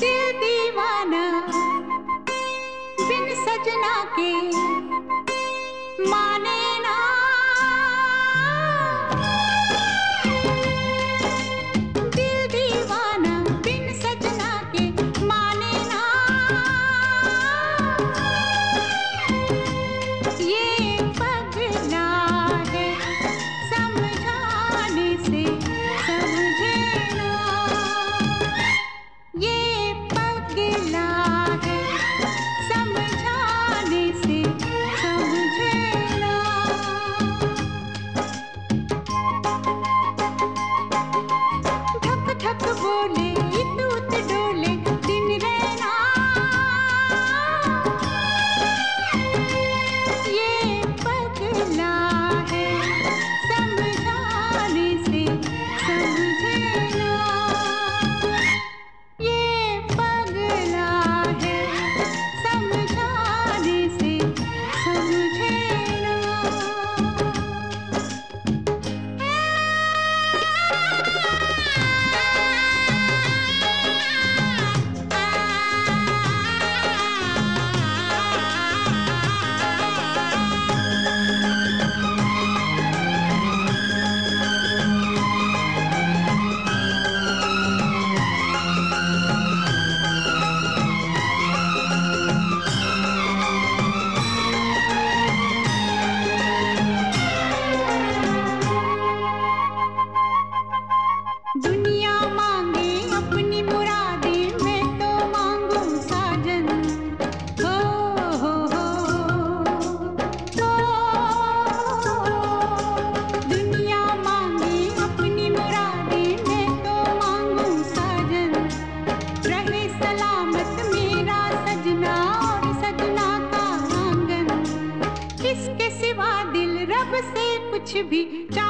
दिल दीवाना बिन सजना के मा to be done.